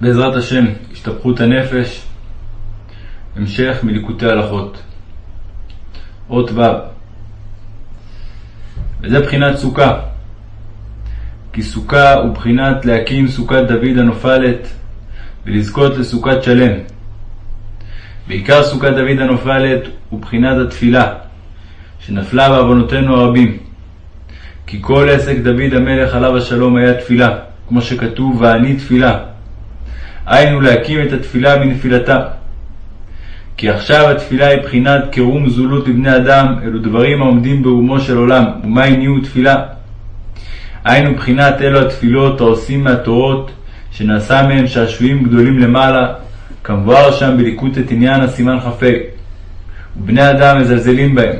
בעזרת השם, השתפכות הנפש, המשך מליקוטי הלכות. אות ו' וזה בחינת סוכה. כי סוכה הוא בחינת להקים סוכת דוד הנופלת ולזכות לסוכת שלם. בעיקר סוכת דוד הנופלת הוא בחינת התפילה, שנפלה בעוונותינו הרבים. כי כל עסק דוד המלך עליו השלום היה תפילה, כמו שכתוב, ואני תפילה. היינו להקים את התפילה מנפילתה. כי עכשיו התפילה היא בחינת קירום זולות לבני אדם, אלו דברים העומדים ברומו של עולם, ומה הניעו תפילה? היינו בחינת אלו התפילות העושים מהתורות, שנעשה מהם שעשועים גדולים למעלה, כמבואר שם בליקוט את עניין הסימן כ"ה, ובני אדם מזלזלים בהם.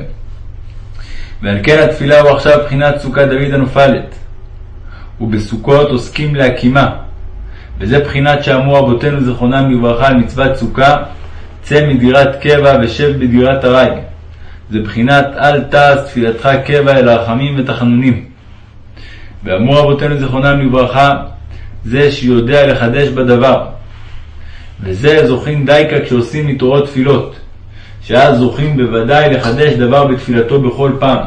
ועל כן התפילה הוא עכשיו בחינת סוכת דוד הנופלת, ובסוכות עוסקים להקימה, וזה בחינת שאמרו אבותינו זיכרונם לברכה על מצוות סוכה, צא מדירת קבע ושב בדירת ארעי. זה בחינת אל תעש תפילתך קבע אל הרחמים ותחנונים. ואמרו אבותינו זיכרונם לברכה, זה שיודע לחדש בדבר. וזה זוכים דייקה כשעושים מתורות תפילות, שאז זוכים בוודאי לחדש דבר בתפילתו בכל פעם.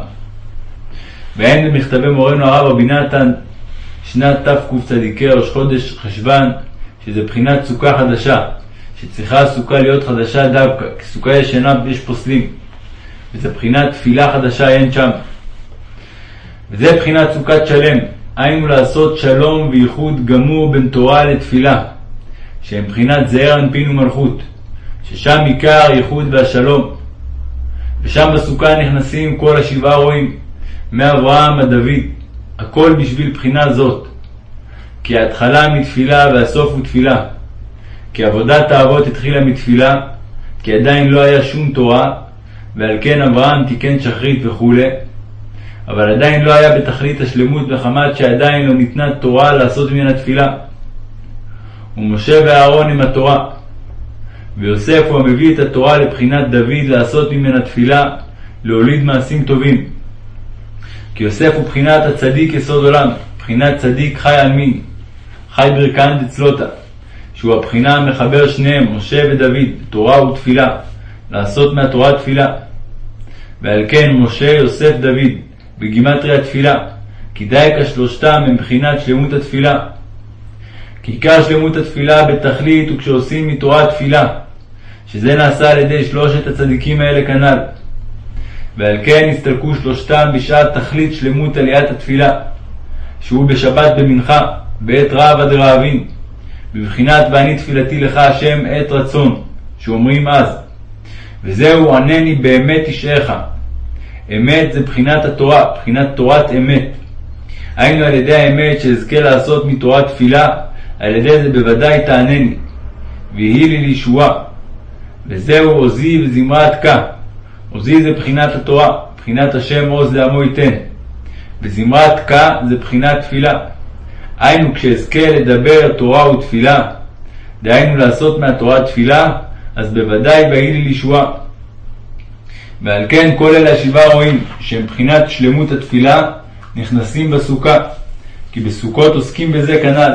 ואין במכתבי מורנו הרב רבי נתן שנת תקצ"ק ראש חודש חשוון, שזה בחינת סוכה חדשה, שצריכה הסוכה להיות חדשה דווקא, כי סוכה ישנה יש פוסלים, וזה בחינת תפילה חדשה אין שם. וזה בחינת סוכת שלם, היינו לעשות שלום וייחוד גמור בין תורה לתפילה, שהם בחינת זעיר אנפין ומלכות, ששם עיקר הייחוד והשלום. ושם בסוכה נכנסים כל השבעה רועים, מאברהם עד דוד, הכל בשביל בחינה זאת. כי ההתחלה מתפילה והסוף הוא תפילה. כי עבודת האבות התחילה מתפילה, כי עדיין לא היה שום תורה, ועל כן אברהם תיקן שחרית וכו', אבל עדיין לא היה בתכלית השלמות מחמת שעדיין לא ניתנה תורה לעשות ממנה תפילה. ומשה ואהרון עם התורה. ויוסף הוא המביא את התורה לבחינת דוד לעשות ממנה תפילה, להוליד מעשים טובים. כי יוסף הוא בחינת הצדיק יסוד עולם, בחינת צדיק חי עלמין, חי ברכן דצלותא, שהוא הבחינה המחבר שניהם, משה ודוד, תורה ותפילה, לעשות מהתורה תפילה. ועל כן משה, יוסף, דוד, בגימטרי התפילה, כי די כשלושתם הם בחינת שלמות התפילה. כי עיקר שלמות התפילה בתכלית הוא כשעושים מתורה תפילה, שזה נעשה על ידי שלושת הצדיקים האלה כנ"ל. ועל כן הסתלקו שלושתם בשעת תכלית שלמות עליית התפילה, שהוא בשבת במנחה, בעת רעב עד רעבין, בבחינת ואני תפילתי לך השם עת רצון, שאומרים אז, וזהו ענני באמת תשעך. אמת זה בחינת התורה, בחינת תורת אמת. היינו על ידי האמת שאזכה לעשות מתורת תפילה, על ידי זה בוודאי תענני, ויהי לי לישועה. וזהו עוזי וזמרת כה. עוזי זה בחינת התורה, בחינת השם עוז לעמו ייתן. וזמרת כה זה בחינת תפילה. היינו כשאזכה לדבר תורה ותפילה, דהיינו לעשות מהתורה תפילה, אז בוודאי ויהי לי לישועה. ועל כן כל אלה השבעה רואים שהם בחינת שלמות התפילה נכנסים בסוכה, כי בסוכות עוסקים בזה כנ"ל.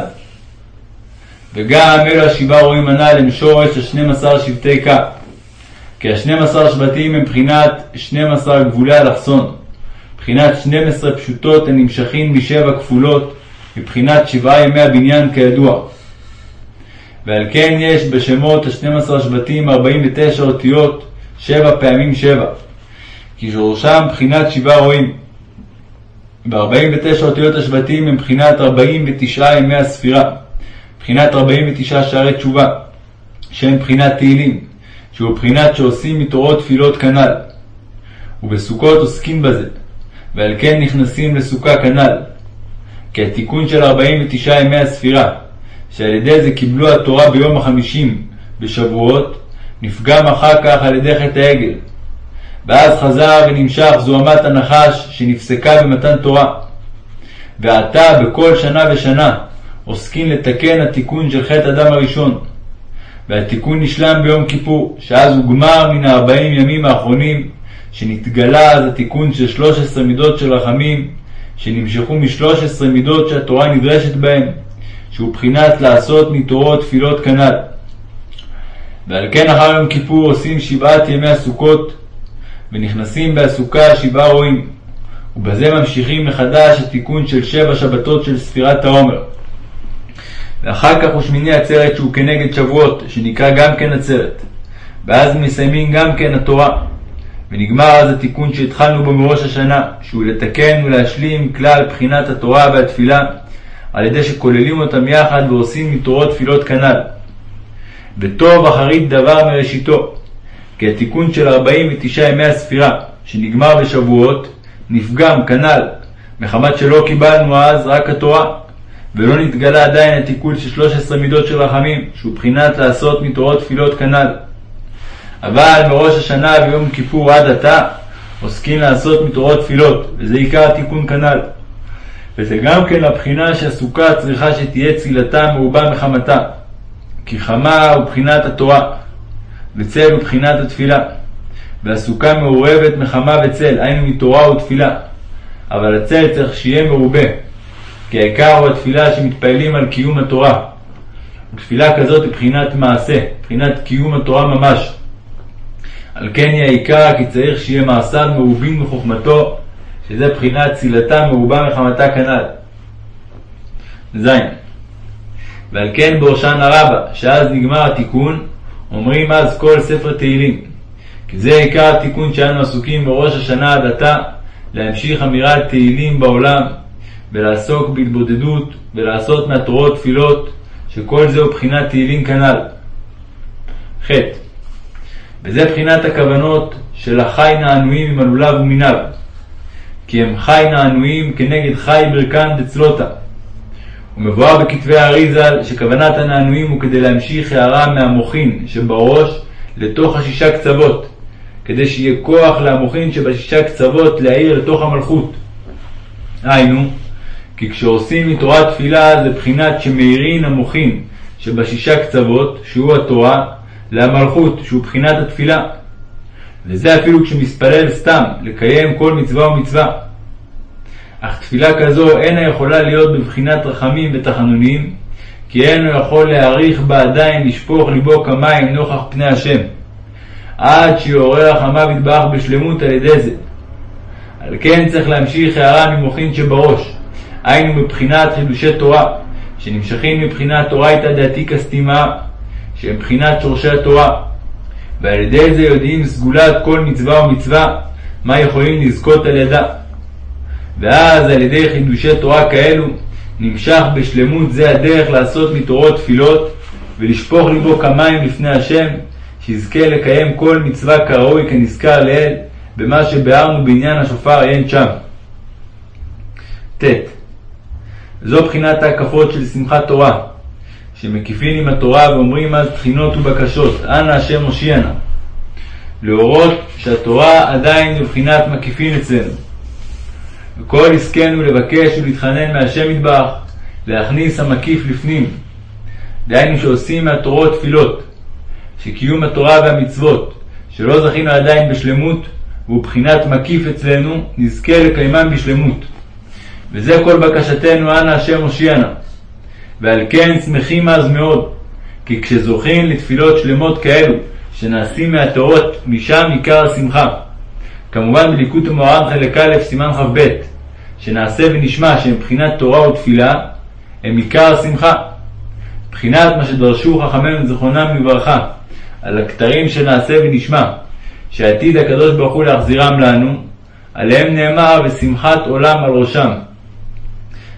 וגם אלו השבעה רואים הנ"ל הם שורש השנים עשר שבטי כה. כי השנים עשר שבטים הם בחינת שנים עשר גבולי אלכסון, בחינת שנים עשרה פשוטות הנמשכים משבע כפולות, מבחינת שבעה ימי הבניין כידוע. ועל כן יש בשמות השנים עשר שבטים ארבעים ותשע אותיות, שבע פעמים שבע. כי שורשם בחינת שבעה רואים. וארבעים ותשע אותיות השבטים הם בחינת ארבעים ותשעה ימי הספירה, בחינת ארבעים ותשעה שערי תשובה, שהם בחינת תהילים, שהוא בחינת שעושים מתורות תפילות כנ"ל. ובסוכות עוסקים בזה, ועל כן נכנסים לסוכה כנ"ל. כי התיקון של ארבעים ותשעה ימי הספירה, שעל ידי זה קיבלו התורה ביום החמישים בשבועות, נפגם אחר כך על ידי חטא העגל. ואז חזר ונמשך זוהמת הנחש שנפסקה במתן תורה. ועתה בכל שנה ושנה עוסקים לתקן התיקון של חטא אדם הראשון. והתיקון נשלם ביום כיפור, שאז הוא גמר מן הארבעים ימים האחרונים, שנתגלה אז התיקון של שלוש עשרה מידות של רחמים, שנמשכו משלוש עשרה מידות שהתורה נדרשת בהן, שהוא בחינת לעשות מתורו תפילות כנ"ל. ועל כן אחר יום כיפור עושים שבעת ימי הסוכות, ונכנסים בסוכה שבעה רועים, ובזה ממשיכים מחדש התיקון של שבע שבתות של ספירת העומר. ואחר כך הוא שמיני עצרת שהוא כנגד שבועות, שנקרא גם כן עצרת. ואז מסיימים גם כן התורה. ונגמר אז התיקון שהתחלנו בו מראש השנה, שהוא לתקן ולהשלים כלל בחינת התורה והתפילה, על ידי שכוללים אותם יחד ועושים מתורות תפילות כנ"ל. וטוב אחרית דבר מראשיתו, כי התיקון של ארבעים ותשעה ימי הספירה, שנגמר בשבועות, נפגם כנ"ל, מחמת שלא קיבלנו אז רק התורה, ולא נתגלה עדיין התיקון של שלוש עשרה מידות של רחמים, שהוא בחינת לעשות מתורות תפילות כנ"ל. אבל מראש השנה ויום כיפור עד עתה עוסקים לעשות מתורות תפילות, וזה עיקר התיקון כנ"ל. וזה גם כן הבחינה שהסוכה צריכה שתהיה צילתה מרובה מחמתה. כי חמה הוא בחינת התורה, וצל הוא בחינת התפילה. והסוכה מעורבת מחמה וצל, היינו מתורה ותפילה. אבל הצל צריך שיהיה מרובה, כי העיקר הוא התפילה שמתפעלים על קיום התורה. ותפילה כזאת היא בחינת מעשה, בחינת קיום התורה ממש. על כן היא העיקר כי צריך שיהיה מעשיו מרובים מחוכמתו, שזה בחינת צילתה מרובה מחמתה כנ"ל. ז. ועל כן בהושענא רבה, שאז נגמר התיקון, אומרים אז כל ספר תהילים. כי זה עיקר התיקון שאנו עסוקים בראש השנה עד עתה, להמשיך אמירת תהילים בעולם, ולעסוק בהתבודדות, ולעשות מהתורות תפילות, שכל זהו בחינת תהילים כנ"ל. ח. וזה בחינת הכוונות של החי נענועים עם הלולב ומיניו. כי הם חי נענועים כנגד חי ברכן דצלותה. ומבואר בכתבי האריזל שכוונת הנענועים הוא כדי להמשיך הערה מהמוחין שבראש לתוך השישה קצוות, כדי שיהיה כוח להמוחין שבשישה קצוות להאיר לתוך המלכות. היינו, כי כשעושים מתורת תפילה זה בחינת שמאירין המוחין שבשישה קצוות, שהוא התורה, למלכות, שהוא בחינת התפילה. וזה אפילו כשמספלל סתם, לקיים כל מצווה ומצווה. אך תפילה כזו אינה יכולה להיות בבחינת רחמים ותחנונים, כי אינו יכול להעריך בה עדיין לשפוך ליבו כמים נוכח פני השם, עד שיעורר רחמיו יתברך בשלמות על ידי זה. על כן צריך להמשיך הערה ממוחין שבראש, היינו מבחינת חידושי תורה, שנמשכים מבחינת תורייתא דעתיקא סתימה, שהם בחינת שורשי התורה, ועל ידי זה יודעים סגולת כל מצווה ומצווה, מה יכולים לזכות על ידה. ואז על ידי חידושי תורה כאלו, נמשך בשלמות זה הדרך לעשות מתורות תפילות, ולשפוך ליבו כמים לפני השם, שיזכה לקיים כל מצווה כראוי כנזכר לאל, במה שביארנו בעניין השופר עיין שם. ט. זו בחינת ההקפות של שמחת תורה, שמקיפין עם התורה ואומרים אז תחינות ובקשות, אנא השם הושיענה. להורות שהתורה עדיין בבחינת מקיפין אצלנו. וכל עסקנו לבקש ולהתחנן מהשם יתברך, להכניס המקיף לפנים. דהיינו שעושים מהתורות תפילות, שקיום התורה והמצוות, שלא זכינו עדיין בשלמות, והוא בחינת מקיף אצלנו, נזכה לקיימם בשלמות. וזה כל בקשתנו, אנא השם הושיענה. ועל כן שמחים אז מאוד, כי כשזוכים לתפילות שלמות כאלו, שנעשים מהתורות, משם עיקר השמחה. כמובן בליקוט המוהר"ן חלק א', סימן כ"ב, שנעשה ונשמע שהם מבחינת תורה ותפילה, הם עיקר השמחה. מבחינת מה שדרשו חכמינו זיכרונם לברכה, על הכתרים שנעשה ונשמע, שעתיד הקדוש ברוך הוא להחזירם לנו, עליהם נאמר ושמחת עולם על ראשם.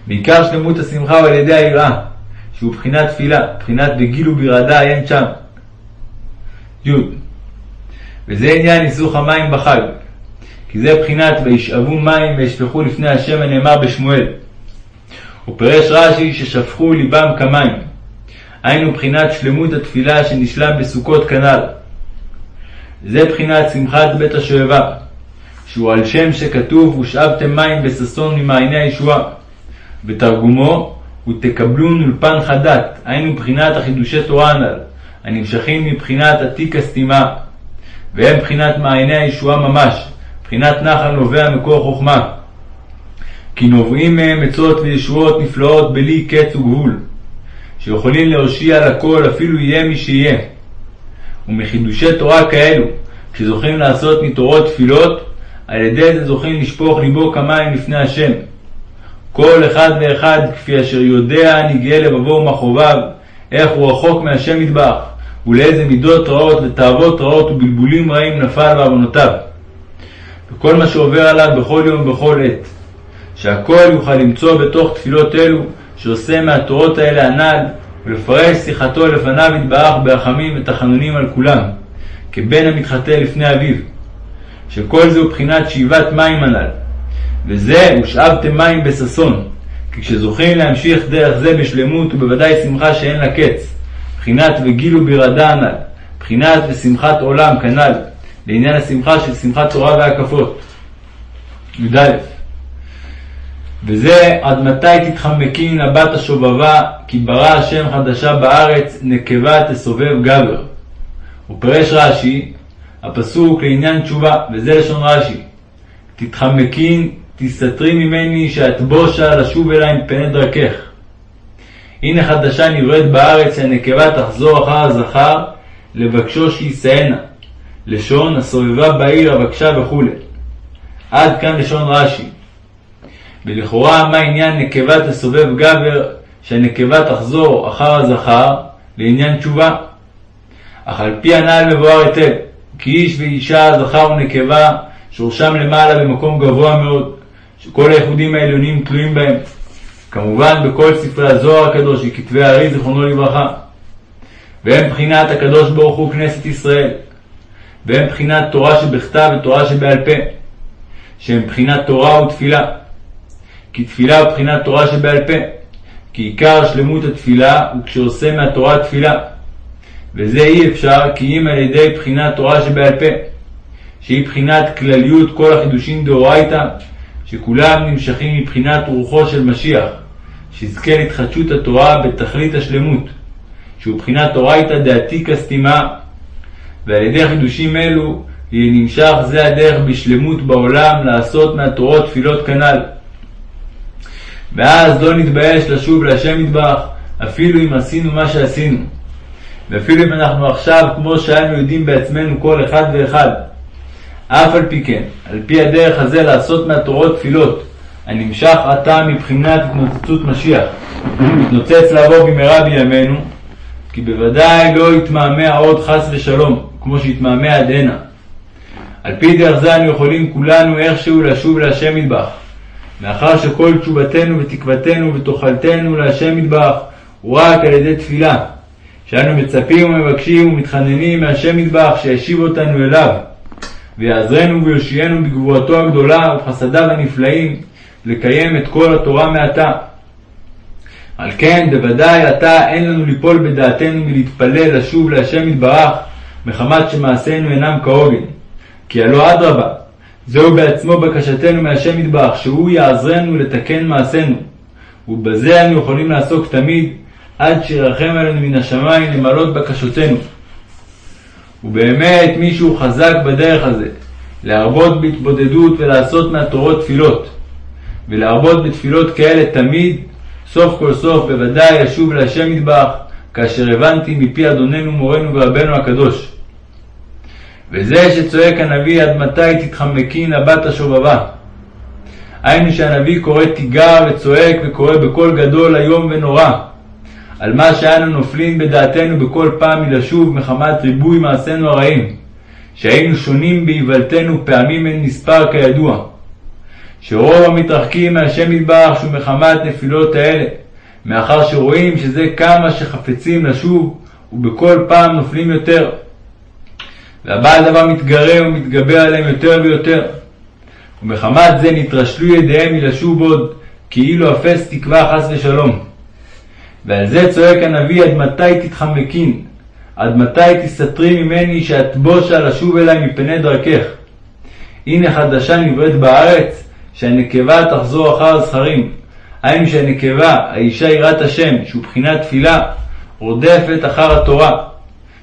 ועיקר שלמות השמחה הוא על ידי היראה, שהוא בחינת תפילה, בחינת בגיל וברעדה עיין שם. י. וזה עניין ניסוך המים בחג, כי זה בחינת וישאבו מים וישפכו לפני השם הנאמר בשמואל. ופרש רש"י ששפכו ליבם כמים, היינו בחינת שלמות התפילה שנשלם בסוכות כנ"ל. זה בחינת שמחת בית השואבה, שהוא על שם שכתוב ושאבתם מים בששון ממעייני הישועה. בתרגומו ותקבלון אולפן חדת, היינו מבחינת החידושי תורה הנ"ל, הנמשכים מבחינת עתיק הסתימה, והם מבחינת מעייני הישועה ממש, מבחינת נחל נובע מקור חוכמה. כי נובעים מהם עצות וישועות נפלאות בלי קץ וגבול. שיכולים להושיע לכל אפילו יהיה מי שיהיה. ומחידושי תורה כאלו, כשזוכים לעשות מתורות תפילות, על ידי זה זוכים לשפוך ליבו כמים לפני השם. כל אחד ואחד כפי אשר יודע נגאה לבבו ומחוביו, איך הוא רחוק מהשם מטבח, ולאיזה מידות רעות ותאוות רעות ובלבולים רעים נפל בעוונותיו. וכל מה שעובר עליו בכל יום ובכל עת, שהכל יוכל למצוא בתוך תפילות אלו, שעושה מהתורות האלה הנ"ל, ולפרש שיחתו לפניו יתברך ברחמים ותחנונים על כולם, כבן המתחטא לפני אביו. שכל זה הוא בחינת שאיבת מים הנ"ל. וזה ושאבתם מים בששון, כי כשזוכים להמשיך דרך זה בשלמות ובוודאי שמחה שאין לה קץ, בחינת וגילו בירדה הנ"ל, בחינת ושמחת עולם כנ"ל, לעניין השמחה של שמחת תורה והקפות. י"א וזה עד מתי תתחמקין הבת השובבה, כי ברא השם חדשה בארץ, נקבה תסובב גבר. ופרש רש"י, הפסוק לעניין תשובה, וזה לשון רש"י: תתחמקין, תסתתרי ממני, שאת בושה לשוב אלי מפני דרכך. הנה חדשה נבראת בארץ, שהנקבה תחזור אחר הזכר, לבקשו שישאנה. לשון הסובבה בעיר אבקשה וכו'. עד כאן לשון רש"י. ולכאורה מה עניין נקבה תסובב גבר, שהנקבה תחזור אחר הזכר, לעניין תשובה. אך על פי הנ"ל מבואר היטב, כי איש ואישה, זכר ונקבה, שורשם למעלה במקום גבוה מאוד, שכל הייחודים העליונים תלויים בהם. כמובן בכל ספרי הזוהר הקדוש וכתבי הארי זיכרונו לברכה. והם בחינת הקדוש ברוך הוא כנסת ישראל. והם בחינת תורה שבכתב ותורה שבעל פה. שהם בחינת תורה ותפילה. כי תפילה הוא בחינת תורה שבעל פה. כי עיקר שלמות התפילה הוא כשעושה מהתורה תפילה. וזה אי אפשר כי אם על ידי בחינת תורה שבעל פה, שהיא בחינת כלליות כל החידושים דאורייתא, שכולם נמשכים מבחינת רוחו של משיח, שיזכה להתחדשות התורה בתכלית השלמות, שהוא בחינת אורייתא דעתיקא סתימה, ועל ידי חידושים אלו יהיה נמשך זה הדרך בשלמות בעולם לעשות מהתורות תפילות כנ"ל. ואז לא נתבייש לשוב להשם מטבח, אפילו אם עשינו מה שעשינו. ואפילו אם אנחנו עכשיו, כמו שהיינו יודעים בעצמנו כל אחד ואחד, אף על פי כן, על פי הדרך הזה לעשות מהתורות תפילות, הנמשך עתה מבחינת התנוצצות משיח, מתנוצץ לעבור במהרה בימינו, כי בוודאי לא יתמהמה עוד חס ושלום, כמו שהתמהמה עד הנה. על פי דרך זה אנו יכולים כולנו איכשהו לשוב להשם מטבח, מאחר שכל תשובתנו ותקוותנו ותאכלתנו להשם מטבח הוא רק על ידי תפילה, שאנו מצפים ומבקשים ומתחננים מהשם מטבח שישיב אותנו אליו, ויעזרנו ויושיענו בגבורתו הגדולה ובחסדיו הנפלאים לקיים את כל התורה מעתה. על כן, בוודאי עתה אין לנו ליפול בדעתנו מלהתפלל לשוב להשם יתברך, מחמת שמעשינו אינם כהוגן. כי הלא אדרבה, זהו בעצמו בקשתנו מהשם יתברך, שהוא יעזרנו לתקן מעשינו. ובזה אנו יכולים לעסוק תמיד, עד שירחם עלינו מן השמיים למלות בקשותינו. ובאמת מישהו חזק בדרך הזה, להרבות בהתבודדות ולעשות מהתורות תפילות, ולהרבות בתפילות כאלה תמיד, סוף כל סוף בוודאי ישוב להשם מטבח, כאשר הבנתי מפי אדוננו מורנו ורבנו הקדוש. וזה שצועק הנביא עד מתי תתחמקין הבת השובבה. היינו שהנביא קורא תיגר וצועק וקורא בקול גדול איום ונורא, על מה שאנו נופלים בדעתנו בכל פעם מלשוב מחמת ריבוי מעשינו הרעים, שהיינו שונים באיוולתנו פעמים אין מספר כידוע. שרוב המתרחקים מהשם יתברך שהוא מחמת נפילות האלה, מאחר שרואים שזה כמה שחפצים לשוב, ובכל פעם נופלים יותר. והבעל דבר מתגרה ומתגבר עליהם יותר ויותר. ומחמת זה נתרשלו ידיהם מלשוב עוד, כאילו אפס תקווה חס ושלום. ועל זה צועק הנביא עד מתי תתחמקין, עד מתי תסתרי ממני שאת בושה לשוב אלי מפני דרכך. הנה חדשה נבראת בארץ, שהנקבה תחזור אחר הזכרים. היינו שהנקבה, האישה יראת השם, שהוא בחינת תפילה, רודפת אחר התורה,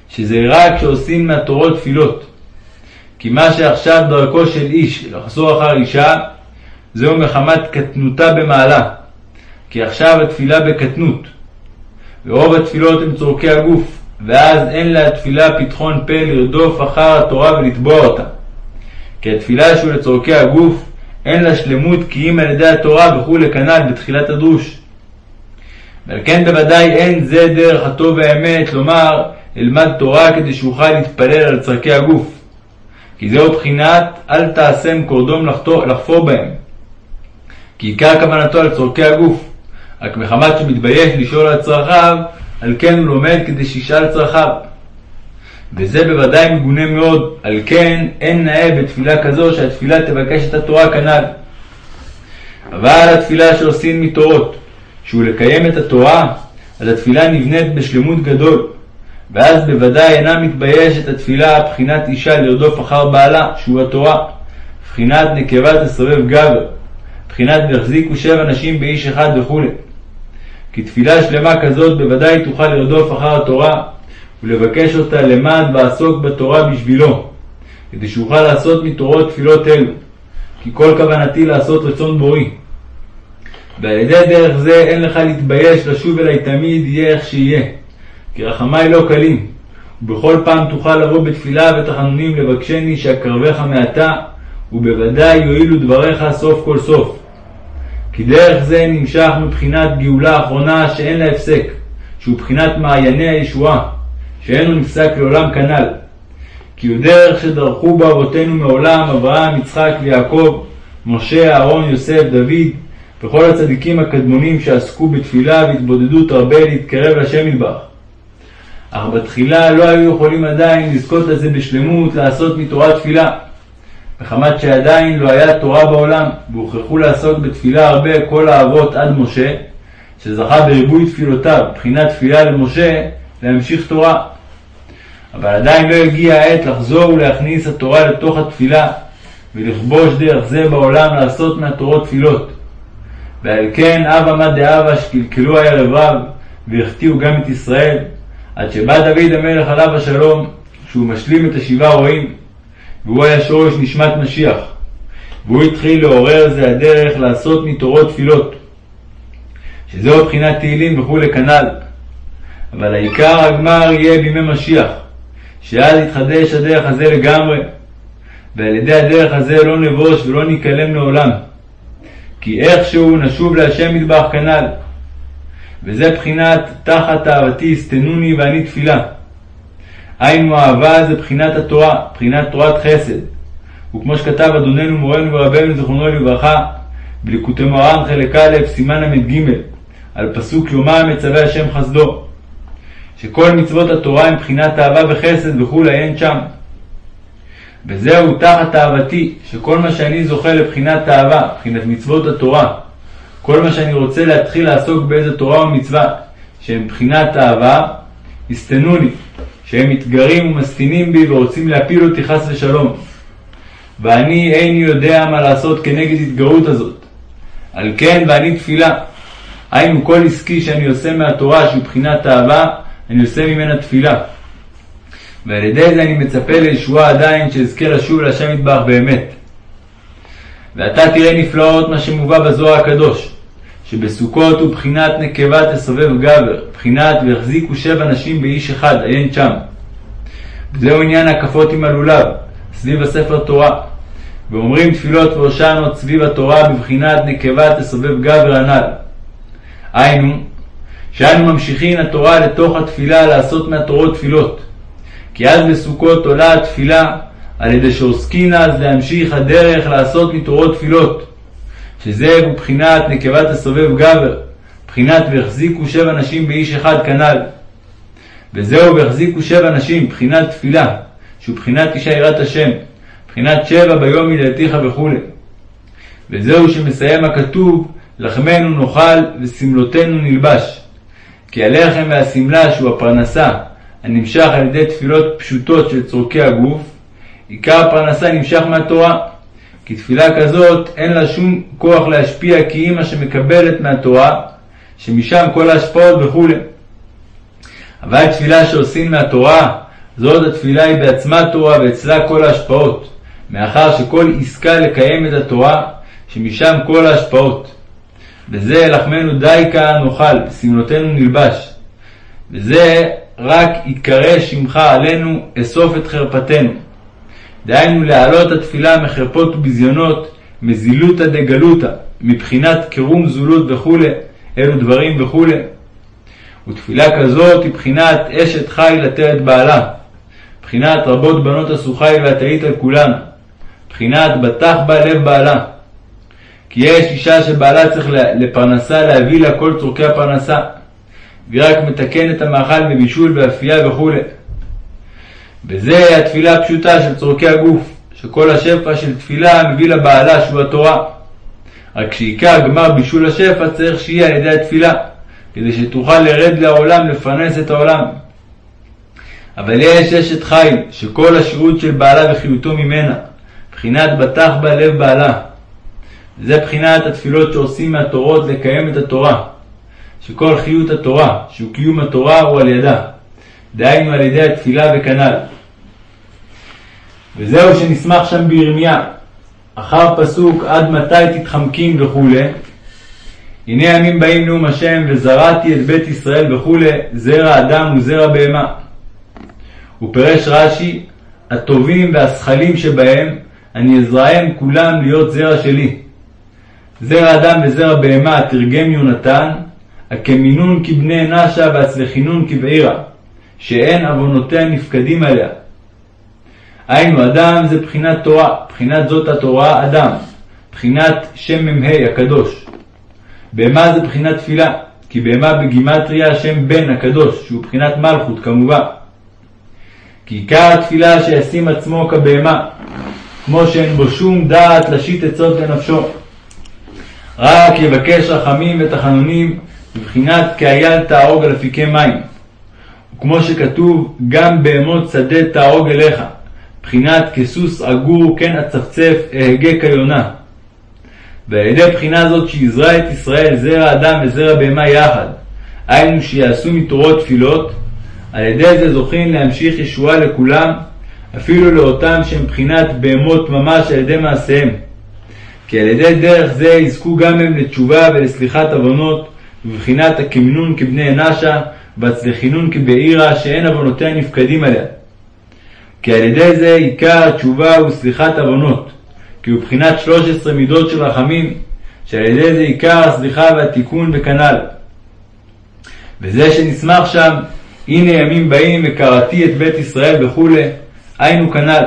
שזה רק כשעושים מהתורות תפילות. כי מה שעכשיו דרכו של איש לחזור אחר אישה, זהו מחמת קטנותה במעלה. כי עכשיו התפילה בקטנות. ורוב התפילות הן צורכי הגוף, ואז אין לתפילה פתחון פה לרדוף אחר התורה ולתבוע אותה. כי התפילה שהוא לצורכי הגוף, אין לה שלמות כי אם על ידי התורה וכולי כנ"ל בתחילת הדרוש. ועל כן בוודאי אין זה דרך הטוב והאמת לומר אלמד תורה כדי שאוכל להתפלל על צורכי הגוף. כי זהו בחינת אל תעשם קורדום לחפור בהם. כי עיקר כוונתו על צורכי הגוף. רק מחמת שמתבייש לשאול על צרכיו, על כן הוא לומד כדי שישאל צרכיו. וזה בוודאי מגונה מאוד, על כן אין נאה בתפילה כזו שהתפילה תבקש את התורה כנ"ל. אבל התפילה שעושים מתורות, שהוא לקיים את התורה, אז התפילה נבנית בשלמות גדול, ואז בוודאי אינה מתביישת התפילה בחינת אישה לרדוף אחר בעלה, שהוא התורה, בחינת נקבה תסובב גבר, בחינת והחזיקו שבע נשים באיש אחד וכו'. כי תפילה שלמה כזאת בוודאי תוכל לרדוף אחר התורה, ולבקש אותה למען ועסוק בתורה בשבילו, כדי שאוכל לעשות מתורות תפילות אלו, כי כל כוונתי לעשות רצון בורי. ועל ידי דרך זה אין לך להתבייש לשוב אליי תמיד יהיה איך שיהיה, כי רחמיי לא קלים, ובכל פעם תוכל לבוא בתפילה ותחנונים לבקשני שאקרבך מעתה, ובוודאי יועילו דבריך סוף כל סוף. כי דרך זה נמשך מבחינת גאולה אחרונה שאין לה הפסק, שהוא בחינת מעייני הישועה, שאינו נפסק לעולם כנ"ל. כי הוא דרך שדרכו בו אבותינו מעולם, אברהם, יצחק ויעקב, משה, אהרון, יוסף, דוד, וכל הצדיקים הקדמונים שעסקו בתפילה והתבודדות הרבה להתקרב לשם יתברך. אך בתחילה לא היו יכולים עדיין לזכות לזה בשלמות לעשות מתורת תפילה, מחמת שעדיין לא היה תורה בעולם, והוכרחו לעסוק בתפילה הרבה כל האבות עד משה, שזכה בריבוי תפילותיו, מבחינת תפילה למשה, להמשיך תורה. אבל עדיין לא הגיעה העת לחזור ולהכניס התורה לתוך התפילה, ולכבוש דרך זה בעולם לעשות מהתורות תפילות. ועל כן אב עמד דאבה שקלקלו הערב רב, והחטיאו גם את ישראל, עד שבא דוד המלך עליו השלום, שהוא משלים את השבעה רועים, והוא היה שורש נשמת משיח. והוא התחיל לעורר זה הדרך לעשות מתורות תפילות, שזהו מבחינת תהילים וכולי כנ"ל. אבל העיקר הגמר יהיה בימי משיח, שאז יתחדש הדרך הזה לגמרי, ועל ידי הדרך הזה לא נבוש ולא ניכלם לעולם. כי איכשהו נשוב להשם מטבח כנ"ל. וזה בחינת תחת אהבתי הסתנוני ואני תפילה. היינו אהבה זה בחינת התורה, בחינת תורת חסד. וכמו שכתב אדוננו מורנו ורבנו זכרונו לברכה, בליקוטי מוהר"ן חלק א', סימן ל"ג, על פסוק יומם מצווה השם חסדו, שכל מצוות התורה הם בחינת אהבה וחסד וכולי אין שם. וזהו תחת אהבתי, שכל מה שאני זוכה לבחינת אהבה, בחינת מצוות התורה, כל מה שאני רוצה להתחיל לעסוק באיזה תורה או מצווה, שהם בחינת אהבה, יסתנו לי, שהם מתגרים ומסטינים בי ורוצים להפיל אותי חס ושלום. ואני איני יודע מה לעשות כנגד התגרות הזאת. על כן ואני תפילה. היינו כל עסקי שאני עושה מהתורה שהוא בחינת אהבה, אני עושה ממנה תפילה. ועל ידי זה אני מצפה לישועה עדיין שאזכה לשוב להשם מטבח באמת. ואתה תראה נפלאות מה שמובא בזוהר הקדוש, שבסוכות הוא בחינת נקבה תסובב גבר, בחינת והחזיקו שבע נשים באיש אחד, עיין שם. וזהו עניין הקפות עם הלולב, סביב הספר תורה. ואומרים תפילות והושענות סביב התורה בבחינת נקבה תסובב גבר הנ"ל. היינו, שאנו ממשיכים התורה לתוך התפילה לעשות מהתורות תפילות. כי אז בסוכות עולה התפילה על ידי שעוסקין אז להמשיך הדרך לעשות מתורות תפילות. שזה בבחינת נקבת הסובב גבר, בחינת והחזיקו שבע נשים באיש אחד כנ"ל. וזהו והחזיקו שבע נשים, בחינת תפילה, שהוא בחינת אישה יראת השם, בחינת שבע ביום מלדתיך וכו'. וזהו שמסיים הכתוב, לחמנו נאכל ושמלותינו נלבש. כי הלחם והשמלה שהוא הפרנסה, הנמשך על ידי תפילות פשוטות של צורכי הגוף, עיקר הפרנסה נמשך מהתורה. כי תפילה כזאת אין לה שום כוח להשפיע כי אימא שמקבלת מהתורה, שמשם כל ההשפעות וכו'. אבל תפילה שעושים מהתורה, זאת התפילה היא בעצמה תורה ואצלה כל ההשפעות, מאחר שכל עסקה לקיים את התורה, שמשם כל ההשפעות. וזה לחמנו די כאן נאכל, שמלותינו נלבש. וזה רק יקרא שמך עלינו, אסוף את חרפתנו. דהיינו להעלות התפילה מחרפות וביזיונות, מזילותא דגלותא, מבחינת קירום זולות וכו', אלו דברים וכו'. ותפילה כזאת היא בחינת אשת חי לתת בעלה, בחינת רבות בנות עשו חי והתאית על כולן, בחינת בטח בה לב בעלה. כי יש אישה שבעלה צריך לפרנסה להביא לה כל צורכי הפרנסה, והיא רק מתקנת המאכל בבישול ואפייה וכו'. וזה התפילה הפשוטה של צורכי הגוף, שכל השפע של תפילה מביא לבעלה שהוא התורה. רק שעיקר גמר בישול השפע צריך שיהיה על ידי התפילה, כדי שתוכל לרד לעולם לפרנס את העולם. אבל יש אשת חיל, שכל השירות של בעלה וחיותו ממנה, בחינת בטח בה לב בעלה. זה בחינת התפילות שעושים מהתורות לקיים את התורה, שכל חיות התורה, שהוא קיום התורה, הוא על ידה. דהיינו על ידי התפילה וכנ"ל. וזהו שנשמח שם בירמיה, אחר פסוק עד מתי תתחמקין וכולי, הנה ימים באים נאום השם וזרעתי את בית ישראל וכולי, זרע אדם וזרע בהמה. ופרש רש"י, הטובים והשכלים שבהם, אני אזרעם כולם להיות זרע שלי. זרע אדם וזרע בהמה תרגם יונתן, הכמינון כבני נשה והצלחינון כבעירה, שאין עוונותיה נפקדים עליה. היינו, אדם זה בחינת תורה, בחינת זאת התורה אדם, בחינת שם מ"ה הקדוש. בהמה זה בחינת תפילה, כי בהמה בגימטריה השם בן הקדוש, שהוא בחינת מלכות כמובן. כי עיקר התפילה שישים עצמו כבהמה, כמו שאין בו שום דעת להשית עצות לנפשו. רק יבקש רחמים ותחנונים בבחינת כאייל תהרוג על אפיקי מים. וכמו שכתוב, גם בהמות שדה תהרוג אליך, בחינת כסוס עגור כן אצפצף אהגה כיונה. ועל ידי בחינה זאת שיזרע את ישראל זרע אדם וזרע בהמה יחד, היינו שיעשו מתורות תפילות, על ידי זה זוכים להמשיך ישועה לכולם, אפילו לאותם שהם בחינת בהמות ממש על ידי מעשיהם. כי על ידי דרך זה יזכו גם הם לתשובה ולסליחת עוונות, ובבחינת הכמנון כבני אנשה, והצלחינון כבעירה, שאין עוונותיה נפקדים עליה. כי על ידי זה עיקר התשובה הוא סליחת עוונות, כי הוא בחינת שלוש עשרה מידות של רחמים, שעל ידי זה עיקר הסליחה והתיקון וכנ"ל. וזה שנשמח שם, הנה ימים באים וקראתי את בית ישראל וכולי, היינו כנ"ל.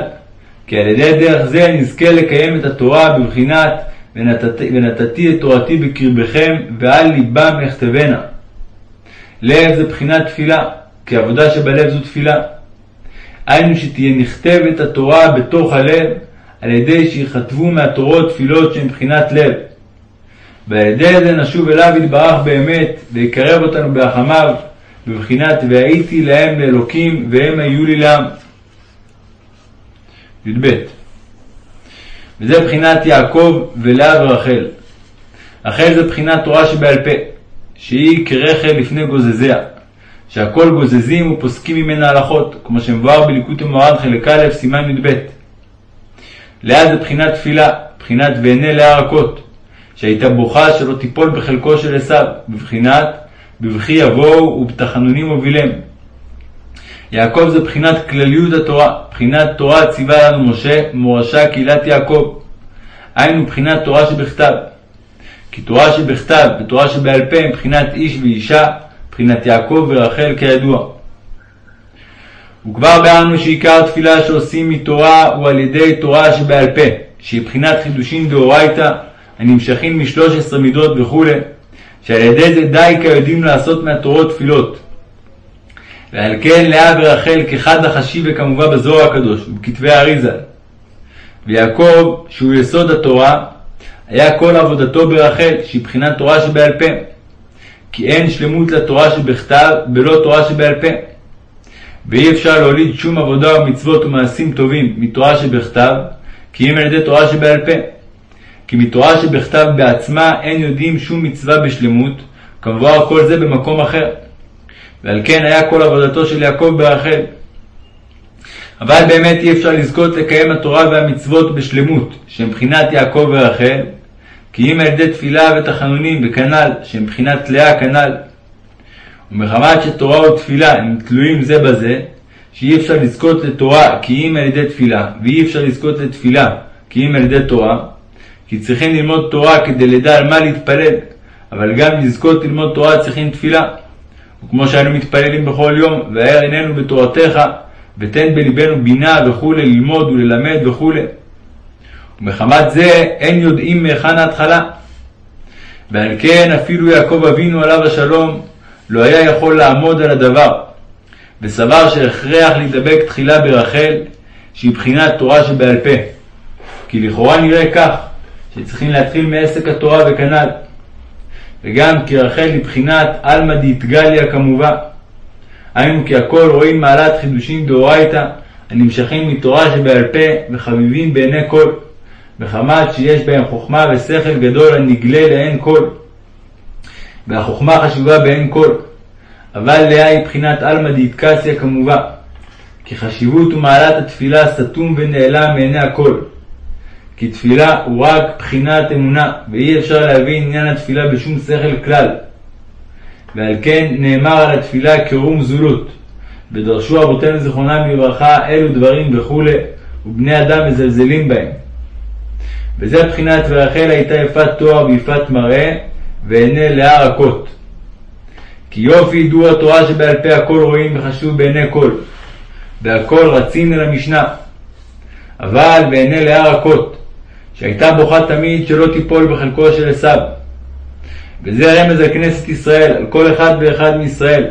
כי על ידי דרך זה נזכה לקיים את התורה בבחינת ונתתי, ונתתי את תורתי בקרבכם ועל ליבם אכתבנה. לב זה בחינת תפילה, כי עבודה שבלב זו תפילה. היינו שתהיה נכתבת התורה בתוך הלב, על ידי שיכתבו מהתורות תפילות שהן בחינת לב. ועל ידי זה נשוב אליו יתברך באמת, ויקרב אותנו בהחמיו, בבחינת והייתי להם לאלוקים, והם היו לי לעם. י"ב וזה בחינת יעקב ולאה ורחל. רחל זה בחינת תורה שבעל פה, שהיא כרחל לפני גוזזיה, שהכל גוזזים ופוסקים ממנה הלכות, כמו שמבואר בליקוט המורד חלק א', סימן י"ב. לאה זה בחינת תפילה, בחינת ועיני לאה רכות, שהייתה בוכה שלא תיפול בחלקו של עשיו, בבחינת בבכי יבואו ובתחנונים מובילם. יעקב זה בחינת כלליות התורה, בחינת תורה ציווה לנו משה, מורשה קהילת יעקב. היינו בחינת תורה שבכתב. כי תורה שבכתב ותורה שבעל פה הם בחינת איש ואישה, בחינת יעקב ורחל כידוע. וכבר ביארנו שעיקר תפילה שעושים מתורה הוא על ידי תורה שבעל פה, שהיא בחינת חידושים דאורייתא, הנמשכים משלוש עשרה מידות וכו', שעל ידי זה די כיודעים לעשות מהתורות תפילות. ועל כן לאה ורחל כחד החשיב וכמובן בזוהר הקדוש ובכתבי האריזה. ויעקב, שהוא יסוד התורה, היה כל עבודתו ברחל, שהיא בחינת תורה שבעל פה. כי אין שלמות לתורה שבכתב בלא תורה שבעל פה. ואי אפשר להוליד שום עבודה ומצוות ומעשים טובים מתורה שבכתב, כי אם על ידי תורה שבעל פה. כי מתורה שבכתב בעצמה אין יודעים שום מצווה בשלמות, כמובן כל זה במקום אחר. ועל כן היה כל עבודתו של יעקב ברחל. אבל באמת אי אפשר לזכות לקיים התורה והמצוות בשלמות, שהם בחינת יעקב ורחל, כי אם על ידי תפילה ותחנונים וכנ"ל, שהם בחינת לאה כנ"ל. ומחמת שתורה ותפילה הם תלויים זה בזה, שאי אפשר לזכות לתורה כי אם על ידי תפילה, ואי אפשר לזכות לתפילה כי אם על ידי תורה, כי צריכים ללמוד תורה כדי לדע על מה להתפלל, אבל גם לזכות ללמוד תורה צריכים תפילה. וכמו שאנו מתפללים בכל יום, והער עינינו בתורתך, ותן בלבנו בינה וכולי ללמוד וללמד וכולי. ומחמת זה אין יודעים מהיכן ההתחלה. ועל כן אפילו יעקב אבינו עליו השלום לא היה יכול לעמוד על הדבר, וסבר שהכרח להידבק תחילה ברחל, שהיא בחינת תורה שבעל פה. כי לכאורה נראה כך, שצריכים להתחיל מעסק התורה וכנ"ל. וגם כי רחל היא בחינת עלמא דאיתגליה כמובן. היינו כי הכל רואים מעלת חידושים דאורייתא, הנמשכים מתורה שבעל פה וחביבים בעיני כל, מחמת שיש בהם חוכמה ושכל גדול הנגלה לעין כל. והחוכמה חשובה בעין כל. אבל לאה היא בחינת עלמא דאיטקסיה כמובן, כי חשיבות ומעלת התפילה סתום ונעלם מעיני הכל. כי תפילה הוא רק בחינת אמונה, ואי אפשר להבין עניין התפילה בשום שכל כלל. ועל כן נאמר על התפילה קרום זולות, ודרשו אבותינו זיכרונם לברכה אלו דברים וכולי, ובני אדם מזלזלים בהם. וזה בחינת ורחל הייתה יפת תואר ויפת מראה, ועיני לאה רכות. כי יופי ידעו התורה שבעל פה הכל רואים וחשוב בעיני כל, והכל רצים אל המשנה. אבל בעיני לאה רכות, שהייתה בוכה תמיד שלא תיפול בחלקו של עשיו. וזה רמז על כנסת ישראל, על כל אחד ואחד מישראל,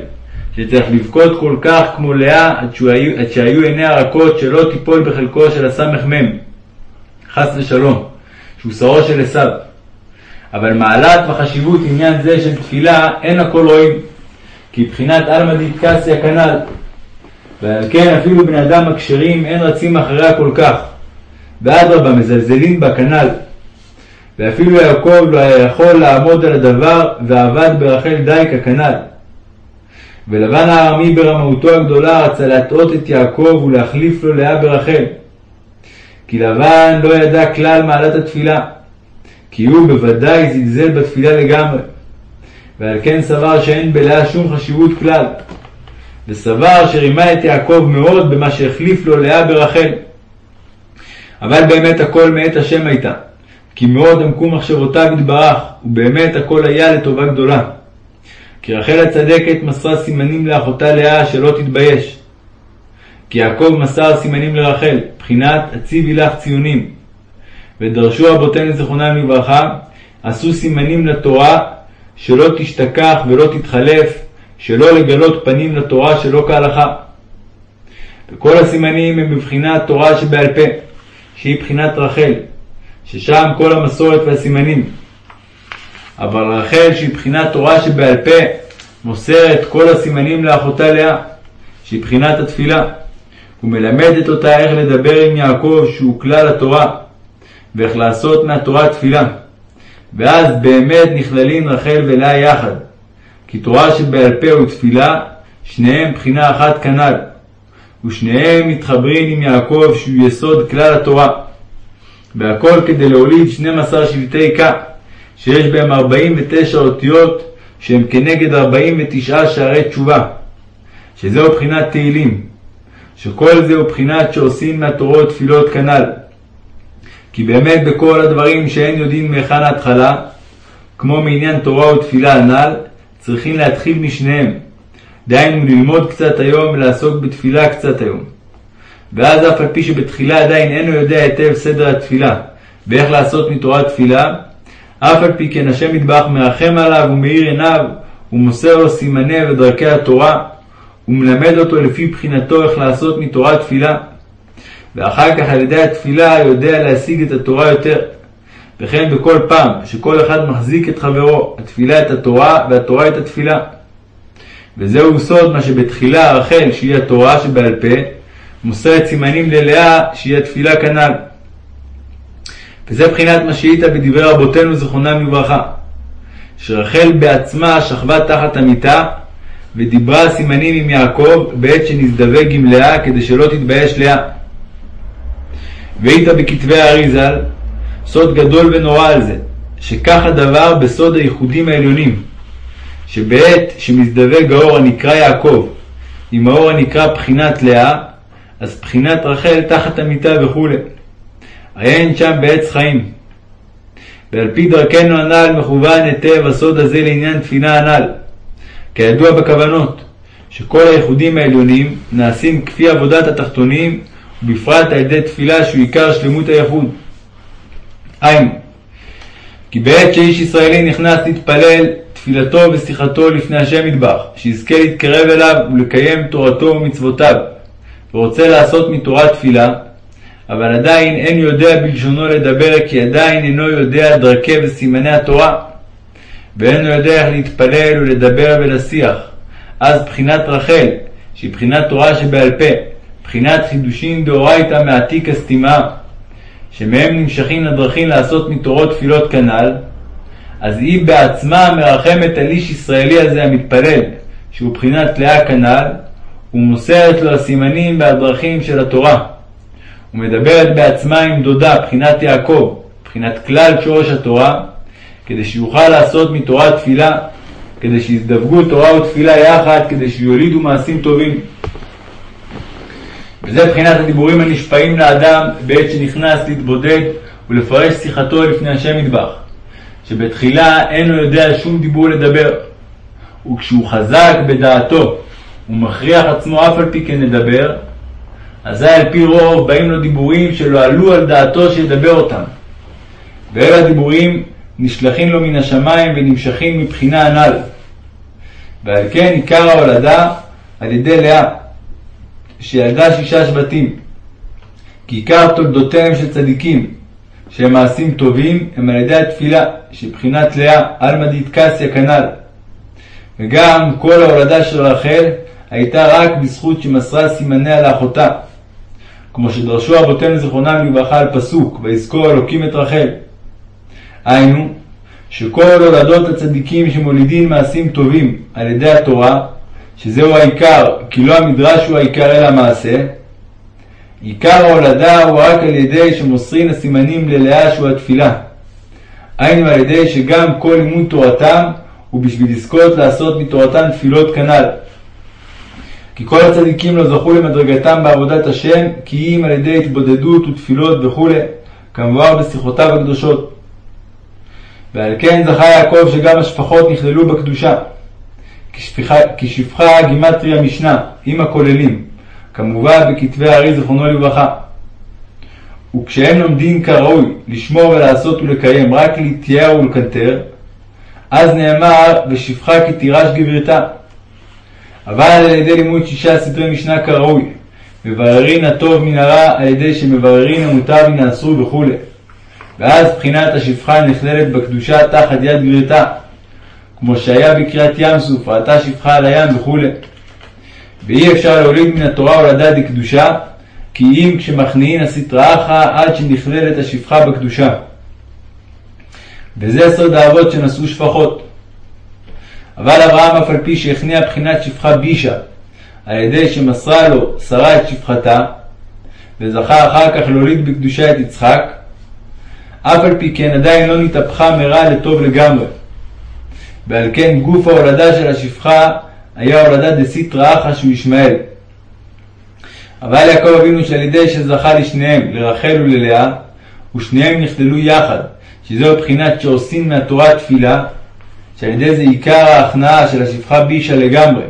שצריך לבכות כל כך כמו לאה עד, שהיו, עד שהיו עיניה רכות שלא תיפול בחלקו של הסמ"ם, חס ושלום, שהוא שרו של עשיו. אבל מעלת וחשיבות עניין זה של תפילה אין הכל רואים, כי בחינת עלמא דיתקסיה כנ"ל. ועל כן אפילו בני אדם הכשרים אין רצים אחריה כל כך, ואדרבה מזלזלים בה כנ"ל. ואפילו יעקב לא היה יכול לעמוד על הדבר, ועבד ברחל דייקה כנ"ל. ולבן הארמי ברמאותו הגדולה רצה להטעות את יעקב ולהחליף לו לאה ברחל. כי לבן לא ידע כלל מעלת התפילה, כי הוא בוודאי זלזל בתפילה לגמרי, ועל כן סבר שאין בלאה שום חשיבות כלל, וסבר שרימה את יעקב מאוד במה שהחליף לו לאה ברחל. אבל באמת הכל מאת השם הייתה, כי מאוד עמקו מחשבותיו יתברך, ובאמת הכל היה לטובה גדולה. כי רחל הצדקת מסרה סימנים לאחותה לאה שלא תתבייש. כי יעקב מסר סימנים לרחל, בחינת הציבי לך ציונים. ודרשו רבותינו זיכרונם לברכה, עשו סימנים לתורה שלא תשתכח ולא תתחלף, שלא לגלות פנים לתורה שלא כהלכה. וכל הסימנים הם בבחינת תורה שבעל פה, שהיא בחינת רחל, ששם כל המסורת והסימנים. אבל רחל, שהיא בחינת תורה שבעל פה, מוסרת כל הסימנים לאחותה לאה, שהיא בחינת התפילה, ומלמדת אותה איך לדבר עם יעקב שהוא כלל התורה, ואיך לעשות מהתורה תפילה. ואז באמת נכללים רחל ולאה יחד, כי תורה שבעל פה ותפילה, שניהם בחינה אחת כנ"ל, ושניהם מתחברים עם יעקב שהוא יסוד כלל התורה. והכל כדי להוליד 12 שבטי כה, שיש בהם 49 אותיות שהם כנגד 49 שערי תשובה, שזהו בחינת תהילים, שכל זהו בחינת שעושים מהתורות תפילות כנ"ל. כי באמת בכל הדברים שאין יודעים מהיכן ההתחלה, כמו מעניין תורה ותפילה הנ"ל, צריכים להתחיל משניהם. דהיינו ללמוד קצת היום ולעסוק בתפילה קצת היום. ואז אף על פי שבתחילה עדיין אינו יודע היטב סדר התפילה ואיך לעשות מתורה תפילה, אף על פי כן השם יתברך מרחם עליו ומאיר עיניו ומוסר לו סימני ודרכי התורה ומלמד אותו לפי בחינתו איך לעשות מתורה תפילה. ואחר כך על ידי התפילה יודע להשיג את התורה יותר. וכן בכל פעם שכל אחד מחזיק את חברו, התפילה את התורה והתורה את התפילה. וזהו סוד מה שבתחילה רחל, שהיא התורה שבעל פה, מוסרת סימנים ללאה, שהיא התפילה כנ"ל. וזה בחינת מה שהיית בדברי רבותינו זיכרונם לברכה, שרחל בעצמה שכבה תחת המיטה ודיברה סימנים עם יעקב בעת שנזדווג עם לאה כדי שלא תתבייש לאה. והיית בכתבי הארי ז"ל, סוד גדול ונורא על זה, שכך הדבר בסוד הייחודים העליונים, שבעת שמזדווג האור הנקרא יעקב עם האור הנקרא בחינת לאה, אז בחינת רחל תחת המיטה וכו'. עיין שם בעץ חיים. ועל פי דרכנו הנ"ל מכוון היטב הסוד הזה לעניין תפילה הנ"ל. כידוע בכוונות, שכל הייחודים העליונים נעשים כפי עבודת התחתונים, ובפרט על ידי תפילה שהוא עיקר שלמות הייחוד. היינו, כי בעת שאיש ישראלי נכנס להתפלל, תפילתו ושיחתו לפני השם ידבח, שיזכה להתקרב אליו ולקיים תורתו ומצוותיו, ורוצה לעשות מתורה תפילה, אבל עדיין אין יודע בלשונו לדבר, כי עדיין אינו יודע דרכי וסימני התורה, ואינו יודע איך להתפלל ולדבר ולשיח. אז בחינת רחל, שהיא בחינת תורה שבעל פה, בחינת חידושין דאורייתא מעתיק הסתימה, שמהם נמשכים לדרכים לעשות מתורות תפילות כנ"ל, אז היא בעצמה מרחמת על איש ישראלי הזה המתפלל, שהוא בחינת לאה כנ"ל, ומוסרת לו הסימנים והדרכים של התורה. ומדברת בעצמה עם דודה, בחינת יעקב, בחינת כלל שורש התורה, כדי שיוכל לעשות מתורה תפילה, כדי שיזדווגו תורה ותפילה יחד, כדי שיולידו מעשים טובים. וזה בחינת הדיבורים הנשפעים לאדם בעת שנכנס להתבודד ולפרש שיחתו לפני השם מטבח, שבתחילה אין לו יודע שום דיבור לדבר, וכשהוא חזק בדעתו ומכריח עצמו אף על פי כן לדבר, אזי על פי רוב באים לו דיבורים שלא עלו על דעתו שידבר אותם. ואלה הדיבורים נשלחים לו מן השמיים ונמשכים מבחינה הנ"ל. ועל כן עיקר ההולדה על ידי לאה, שילדה שישה שבטים. כי עיקר תולדותיהם של צדיקים, שהם מעשים טובים, הם על ידי התפילה, שבחינת לאה, עלמא דיתקסיה כנ"ל. וגם כל ההולדה של רחל הייתה רק בזכות שמסרה סימניה לאחותה, כמו שדרשו רבותינו זיכרונם לברכה על פסוק, ויזכור אלוקים את רחל. היינו, שכל הולדות הצדיקים שמולידים מעשים טובים על ידי התורה, שזהו העיקר, כי לא המדרש הוא העיקר אלא המעשה, עיקר ההולדה הוא רק על ידי שמוסרים הסימנים ללאה שהוא התפילה. היינו על ידי שגם כל לימוד תורתם הוא בשביל לזכות לעשות מתורתן תפילות כנ"ל. כי כל הצדיקים לא זכו למדרגתם בעבודת השם, כי אם על ידי התבודדות ותפילות וכו', כמבואר בשיחותיו הקדושות. ועל כן זכה יעקב שגם השפחות נכללו בקדושה. כי שפחה גימטרי המשנה, עם הכוללים, כמובן בכתבי הארי זיכרונו לברכה. וכשהם לומדים כראוי לשמור ולעשות ולקיים, רק להתייער ולקנטר, אז נאמר ושפחה כי תירש גבירתה. אבל על ידי לימוד שישה סדרי משנה כראוי, מבררין הטוב מן הרע על ידי שמבררין המוטב מן האסור וכו'. ואז בחינת השפחה נכללת בקדושה תחת יד גרירתה, כמו שהיה בקריאת ים סוף, ראתה שפחה על הים וכו'. ואי אפשר להוליד מן התורה הולדה דקדושה, כי אם כשמכניעין הסטרא אחא עד שנכללת השפחה בקדושה. וזה סוד האבות שנשאו שפחות. אבל אברהם אף על פי שהכניע בחינת שפחה בישה, על ידי שמסרה לו שרה את שפחתה, וזכה אחר כך להוליד בקדושה את יצחק, אף על פי כן עדיין לא נתהפכה מרע לטוב לגמרי. ועל כן גוף ההולדה של השפחה היה הולדה דסיטרא אחא שהוא ישמעאל. אבל יעקב אבינו שעל ידי שזכה לשניהם, לרחל וללאה, ושניהם נכללו יחד, שזהו בחינת שעושים מהתורה תפילה, שעל ידי זה עיקר ההכנעה של השפחה בישה לגמרי,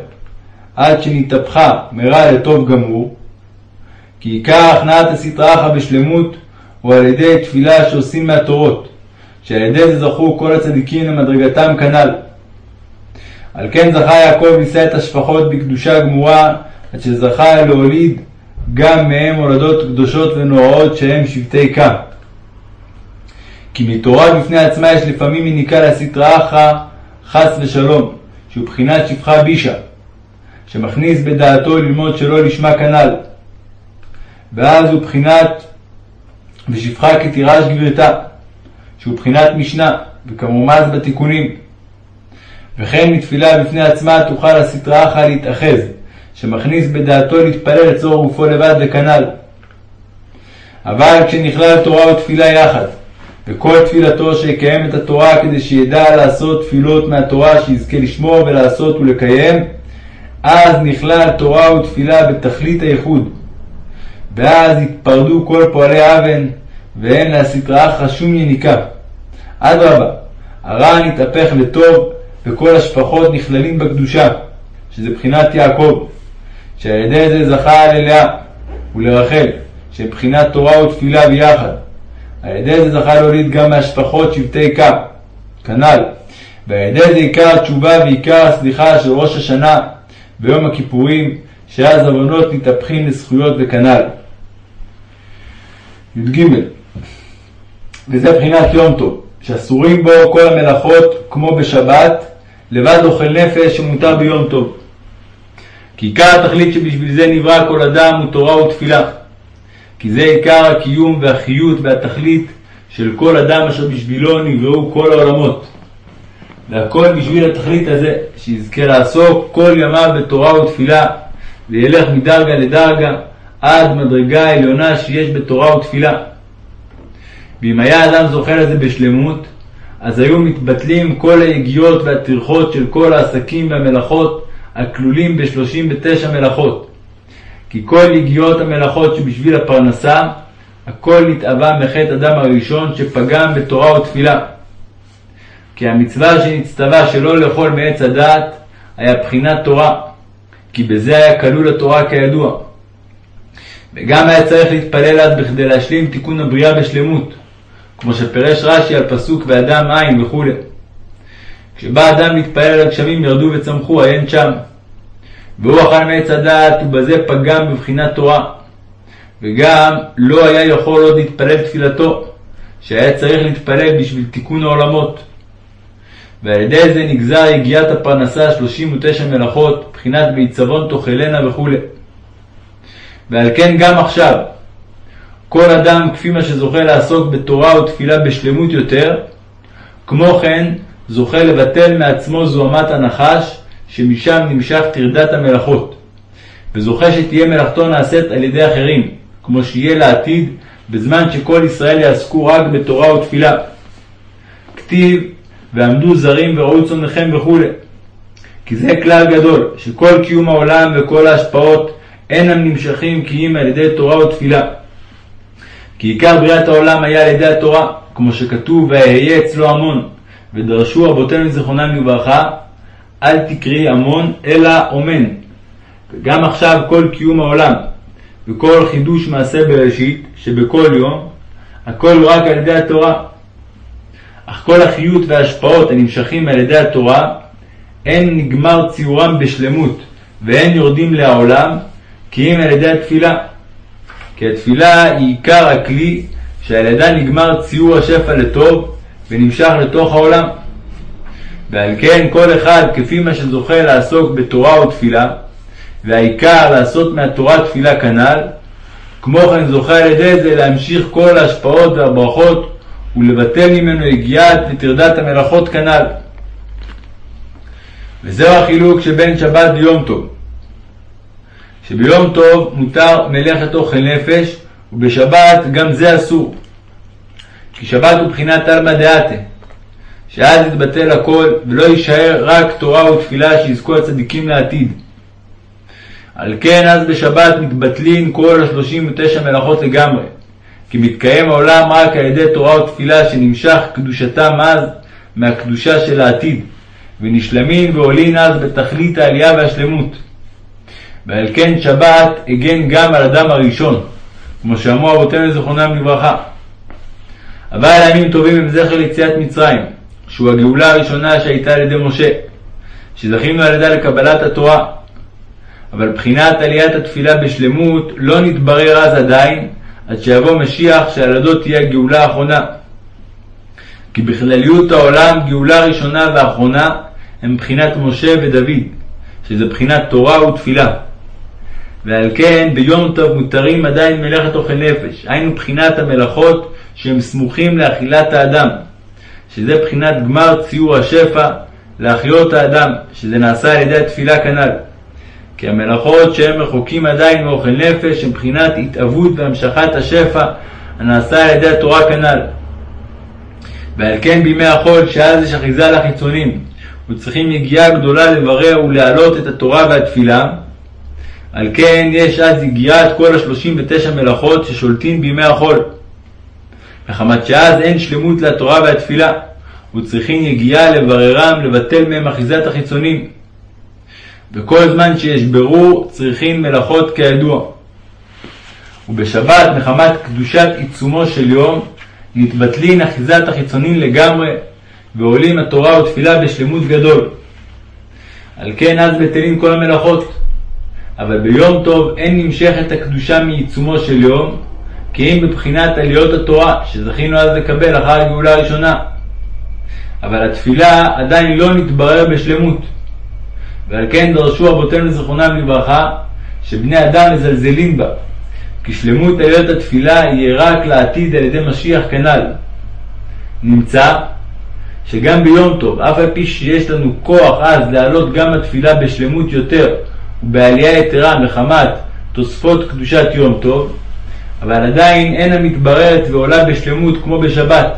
עד שנתהפכה מרע לטוב גמור, כי עיקר הכנעת הסטרא אחא בשלמות הוא על ידי תפילה שעושים מהתורות, שעל ידי זה זכו כל הצדיקים למדרגתם כנ"ל. על כן זכה יעקב לישא את השפחות בקדושה גמורה, עד שזכה להוליד גם מהם הולדות קדושות ונוראות שהם שבטי קה. כי מתורה בפני עצמה יש לפעמים מניקה להסטרא אחא חס ושלום, שהוא בחינת שפחה בישה, שמכניס בדעתו ללמוד שלא לשמה כנ"ל. ואז הוא בחינת ושפחה כתירש גבירתה, שהוא בחינת משנה, וכמומז בתיקונים. וכן מתפילה בפני עצמה תוכל הסטרא אחא להתאחז, שמכניס בדעתו להתפלל לצורך גופו לבד וכנ"ל. אבל כשנכלל תורה ותפילה יחד, וכל תפילתו שיקיים את התורה כדי שידע לעשות תפילות מהתורה שיזכה לשמור ולעשות ולקיים, אז נכלל תורה ותפילה בתכלית הייחוד. ואז יתפרדו כל פועלי אבן, ואין אחרא שום יניקה. אדרבה, הרע נתהפך לטוב, וכל השפחות נכללים בקדושה, שזה בחינת יעקב, שעל ידי זה זכה ללאה ולרחל, שהם בחינת תורה ותפילה ביחד. על ידי זה זכה להוליד גם מהשפחות שבטי קו, כנ"ל. ועל ידי זה עיקר התשובה ועיקר הסליחה של ראש השנה ביום הכיפורים, שאז עוונות מתהפכים לזכויות וכנ"ל. י"ג וזה בחינת יום טוב, שאסורים בו כל המלאכות כמו בשבת, לבד אוכל נפש שמותר ביום טוב. כי עיקר התכלית שבשביל זה נברא כל אדם הוא תורה ותפילה. כי זה עיקר הקיום והחיות והתכלית של כל אדם אשר בשבילו נבראו כל העולמות. והכל בשביל התכלית הזה, שיזכה לעסוק כל ימיו בתורה ותפילה, וילך מדרגה לדרגה עד מדרגה העליונה שיש בתורה ותפילה. ואם היה אדם זוכה לזה בשלמות, אז היו מתבטלים כל היגיעות והטרחות של כל העסקים והמלאכות הכלולים בשלושים ותשע מלאכות. כי כל יגיעות המלאכות שבשביל הפרנסה, הכל נתאווה מחטא אדם הראשון שפגם בתורה ותפילה. כי המצווה שנצטווה שלא לאכול מעץ הדעת היה בחינת תורה, כי בזה היה כלול התורה כידוע. וגם היה צריך להתפלל אז בכדי להשלים תיקון הבריאה בשלמות, כמו שפירש רש"י על פסוק ואדם אין וכו'. כשבא אדם להתפלל על הגשמים ירדו וצמחו, עיין שם. והוא אכל מעץ הדעת ובזה פגם בבחינת תורה. וגם לא היה יכול עוד להתפלל תפילתו, שהיה צריך להתפלל בשביל תיקון העולמות. ועל ידי זה נגזר יגיעת הפרנסה שלושים ותשע מלאכות, בחינת בעיצבון תאכלנה וכו'. ועל כן גם עכשיו, כל אדם כפי מה שזוכה לעסוק בתורה ותפילה בשלמות יותר, כמו כן זוכה לבטל מעצמו זוהמת הנחש, שמשם נמשך טרדת המלאכות, וזוכה שתהיה מלאכתו נעשית על ידי אחרים, כמו שיהיה לעתיד, בזמן שכל ישראל יעסקו רק בתורה ותפילה. כתיב ועמדו זרים וראו צונכם וכו'. כי זה כלל גדול, שכל קיום העולם וכל ההשפעות אינם נמשכים כי אם על ידי תורה ותפילה. כי עיקר בריאת העולם היה על ידי התורה, כמו שכתוב, ואהיה אצלו המון, ודרשו רבותינו זיכרונם לברכה, אל תקראי המון, אלא אומן. וגם עכשיו כל קיום העולם, וכל חידוש מעשה בראשית, שבכל יום, הכל רק על ידי התורה. אך כל החיות וההשפעות הנמשכים על ידי התורה, אין נגמר ציורם בשלמות, ואין יורדים לעולם, כי אם על ידי התפילה. כי התפילה היא עיקר הכלי שעל ידה נגמר ציור השפע לטוב, ונמשך לתוך העולם. ועל כן כל אחד כפי מה שזוכה לעסוק בתורה ותפילה, והעיקר לעשות מהתורה תפילה כנ"ל, כמו כן זוכה על ידי זה להמשיך כל ההשפעות והברכות ולבטל ממנו יגיעת וטרדת המלאכות כנ"ל. וזהו החילוק שבין שבת ויום טוב. שביום טוב מותר מלאכת אוכל נפש, ובשבת גם זה אסור. כי שבת הוא בחינת עלמא דעתה, שאז יתבטל הכל, ולא יישאר רק תורה ותפילה שיזכו הצדיקים לעתיד. על כן אז בשבת מתבטלים כל השלושים ותשע מלאכות לגמרי, כי מתקיים העולם רק על ידי תורה ותפילה שנמשך קדושתם אז מהקדושה של העתיד, ונשלמים ועולין אז בתכלית העלייה והשלמות. ועל כן שבת הגן גם על אדם הראשון, כמו שאמרו אבותינו זכרונם לברכה. אבל הימים טובים הם זכר ליציאת מצרים, שהוא הגאולה הראשונה שהייתה על ידי משה, שזכינו על ידה לקבלת התורה. אבל בחינת עליית התפילה בשלמות לא נתברר אז עדיין, עד שיבוא משיח שעל ידו תהיה הגאולה האחרונה. כי בכלליות העולם גאולה ראשונה ואחרונה הם בחינת משה ודוד, שזה בחינת תורה ותפילה. ועל כן ביום טוב מותרים עדיין מלאכת אוכל נפש, היינו בחינת המלאכות שהם סמוכים לאכילת האדם, שזה בחינת גמר ציור השפע להחיות האדם, שזה נעשה על ידי התפילה כנ"ל. כי המלאכות שהם רחוקים עדיין מאוכל נפש הם בחינת התאבות והמשכת השפע הנעשה על ידי התורה כנ"ל. ועל כן בימי החול, שאז יש אחיזה לחיצונים, וצריכים יגיעה גדולה לברר ולהעלות את התורה והתפילה, על כן יש אז יגיעת כל השלושים ותשע מלאכות ששולטים בימי החול. מחמת שאז אין שלמות לתורה והתפילה, וצריכים יגיעה לבררם, לבטל מהם אחיזת החיצונים. וכל זמן שיש ברור, צריכים מלאכות כידוע. ובשבת, מחמת קדושת עיצומו של יום, נתבטלין אחיזת החיצונים לגמרי, ועולים התורה ותפילה בשלמות גדול. על כן אז בטלים כל המלאכות. אבל ביום טוב אין נמשכת הקדושה מעיצומו של יום, כי אם בבחינת עליות התורה, שזכינו אז לקבל אחר הגאולה הראשונה. אבל התפילה עדיין לא נתברר בשלמות. ועל כן דרשו רבותינו זכרונם לברכה, שבני אדם מזלזלים בה, כי שלמות עליות התפילה יהיה רק לעתיד על ידי משיח כנ"ל. נמצא שגם ביום טוב, אף על פי שיש לנו כוח אז להעלות גם התפילה בשלמות יותר ובעלייה יתרה מחמת תוספות קדושת יום טוב, אבל עדיין אין המתבררת ועולה בשלמות כמו בשבת.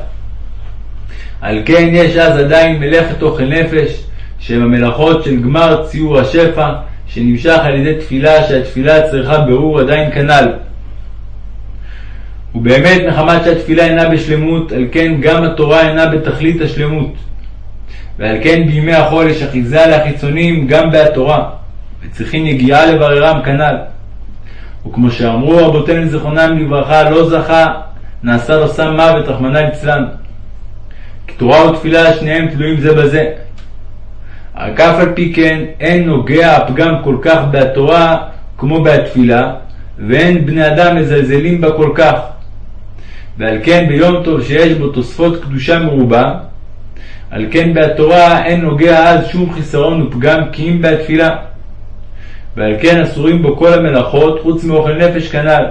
על כן יש אז עדיין מלאכת אוכל נפש, שהם המלאכות של גמר ציור השפע, שנמשך על ידי תפילה, שהתפילה צריכה ברור עדיין כנ"ל. ובאמת מחמת שהתפילה אינה בשלמות, על כן גם התורה אינה בתכלית השלמות. ועל כן בימי החול יש אחיזה לחיצונים גם בהתורה, וצריכים יגיעה לבררם כנ"ל. וכמו שאמרו רבותינו זיכרונם לברכה, לא זכה, נעשה לו סם מוות, רחמנא ליצלן. כי תורה ותפילה שניהם תלויים זה בזה. רק אף על פי כן אין נוגע הפגם כל כך בתורה כמו בתפילה, ואין בני אדם מזלזלים בה כל כך. ועל כן ביום טוב שיש בו תוספות קדושה מרובה, על כן בתורה אין נוגע אז שום חיסרון ופגם כי אם בתפילה. ועל כן אסורים בו כל המלאכות חוץ מאוכל נפש כנ"ל.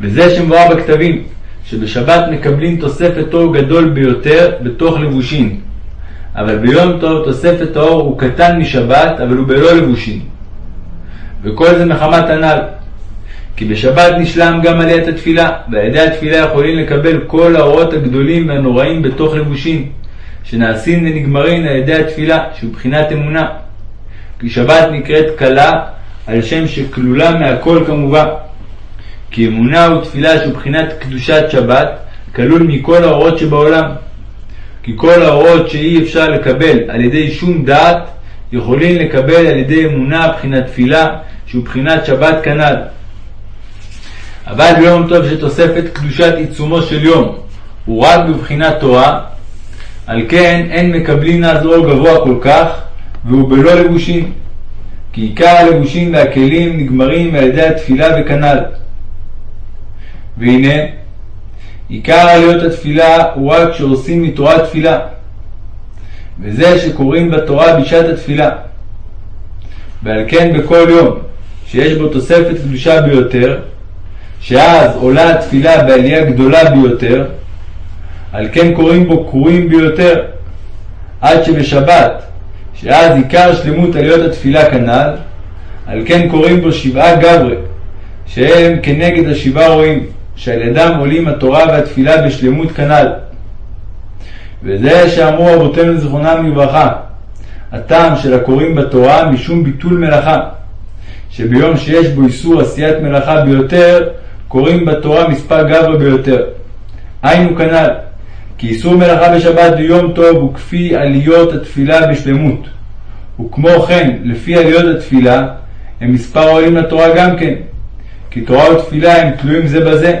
וזה שמבואר בכתבים, שבשבת מקבלים תוספת אור גדול ביותר בתוך לבושין. אבל ביום טוב תוספת האור הוא קטן משבת, אבל הוא בלא לבושין. וכל זה מחמת הנ"ל. כי בשבת נשלם גם עליית התפילה, ועל ידי התפילה יכולים לקבל כל האורות הגדולים והנוראים בתוך לבושין, שנעשים ונגמרים על ידי התפילה, שהוא בחינת אמונה. כי שבת נקראת קלה על שם שכלולה מהכל כמובן. כי אמונה ותפילה שהוא בחינת קדושת שבת, כלול מכל האורות שבעולם. כי כל האורות שאי אפשר לקבל על ידי שום דעת, יכולים לקבל על ידי אמונה בחינת תפילה, שהוא בחינת שבת כנ"ל. אבל ביום טוב שתוספת קדושת עיצומו של יום הוא רק בבחינת תורה, על כן אין מקבלין אז אור גבוה כל כך, והוא בלא לבושים. כי עיקר הלבושים והכלים נגמרים על ידי התפילה וכנ"ל. והנה, עיקר עליות התפילה הוא רק כשעושים מתורה תפילה, וזה שקוראים בתורה בשעת התפילה. ועל כן בכל יום שיש בו תוספת קדושה ביותר, שאז עולה התפילה בעלייה גדולה ביותר, על כן קוראים בו קרואים ביותר, עד שבשבת, שאז עיקר שלמות עליות התפילה כנ"ל, על כן קוראים בו שבעה גברי, שהם כנגד השבעה רועים, שעל ידם עולים התורה והתפילה בשלמות כנ"ל. וזה שאמרו רבותינו זיכרונם לברכה, הטעם של הקוראים בתורה משום ביטול מלאכה, שביום שיש בו איסור עשיית מלאכה ביותר, קוראים בתורה מספר גברי ביותר. היינו כנ"ל, כי איסור מלאכה בשבת ביום טוב הוא כפי עליות התפילה בשלמות. וכמו כן, לפי עליות התפילה, הם מספר עולים לתורה גם כן. כי תורה ותפילה הם תלויים זה בזה.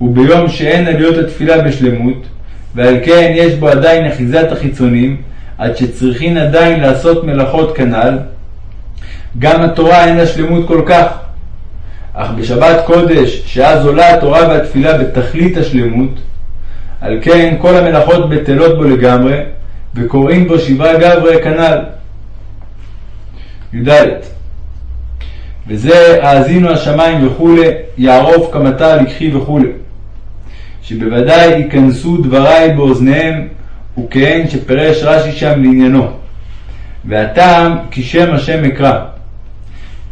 וביום שאין עליות התפילה בשלמות, ועל כן יש בו עדיין אחיזת החיצונים, עד שצריכין עדיין לעשות מלאכות כנ"ל, גם התורה אין לה שלמות כל כך. אך בשבת קודש, שאז עולה התורה והתפילה בתכלית השלמות, על כן כל המלאכות בטלות בו לגמרי, וקוראים בו שבעה גברי כנ"ל. י"ד וזה האזינו השמיים וכולי, יערוף כמטר לקחי וכולי. שבוודאי ייכנסו דבריי באוזניהם, וכהן שפירש רש"י שם לעניינו. והטעם כי שם השם אקרא.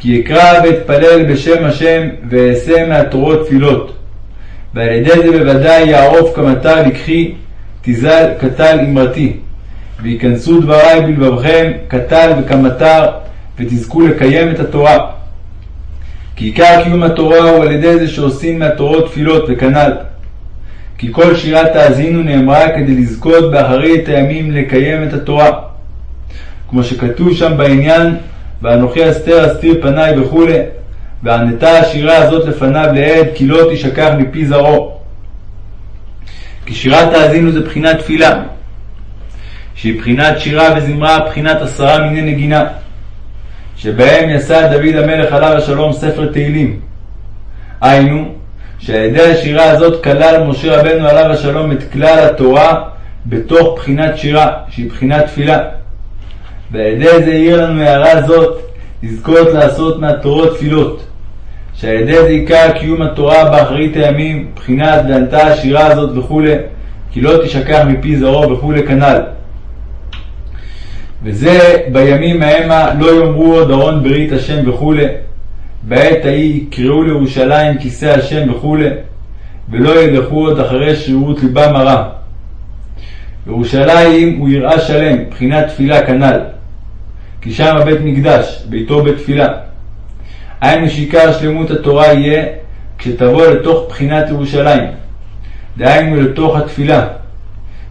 כי אקרא ואתפלל בשם השם ואעשה מהתורות תפילות. ועל ידי זה בוודאי יערוף כמטר לקחי, תזל קטל אמרתי. וייכנסו דבריי בלבבכם קטל וכמטר, ותזכו לקיים את התורה. כי עיקר קיום התורה הוא על ידי זה שעושים מהתורות תפילות וכנ"ל. כי כל שירה תאזינו נאמרה כדי לזכות באחרית הימים לקיים את התורה. כמו שכתוב שם בעניין, ואנוכי אסתר אסתיר פניי וכולי, וענתה השירה הזאת לפניו לעד כי לא תשכח מפי זרעו. כי שירת תאזינו זה בחינת תפילה, שהיא בחינת שירה וזמרה, בחינת עשרה מיני נגינה, שבהם יסד דוד המלך עליו השלום ספר תהילים. היינו, שעל ידי השירה הזאת כלל משה רבנו עליו השלום את כלל התורה בתוך בחינת שירה, שהיא בחינת תפילה. ועל ידי זה העיר לנו הערה זאת, לזכות לעשות מהתורות תפילות. שעל ידי זה עיקר קיום התורה באחרית הימים, בחינת וענתה השירה הזאת וכולי, כי לא תשכח מפי זרעו וכולי כנ"ל. וזה בימים המה לא יאמרו עוד ארון ברית השם וכולי, בעת ההיא יקראו לירושלים כיסא השם וכולי, ולא ילכו עוד אחרי שרירות ליבם הרע. ירושלים הוא יראה שלם, בחינת תפילה כנ"ל, כי שם הבית מקדש, ביתו בית תפילה. היינו שעיקר שלמות התורה יהיה כשתבוא לתוך בחינת ירושלים, דהיינו לתוך התפילה,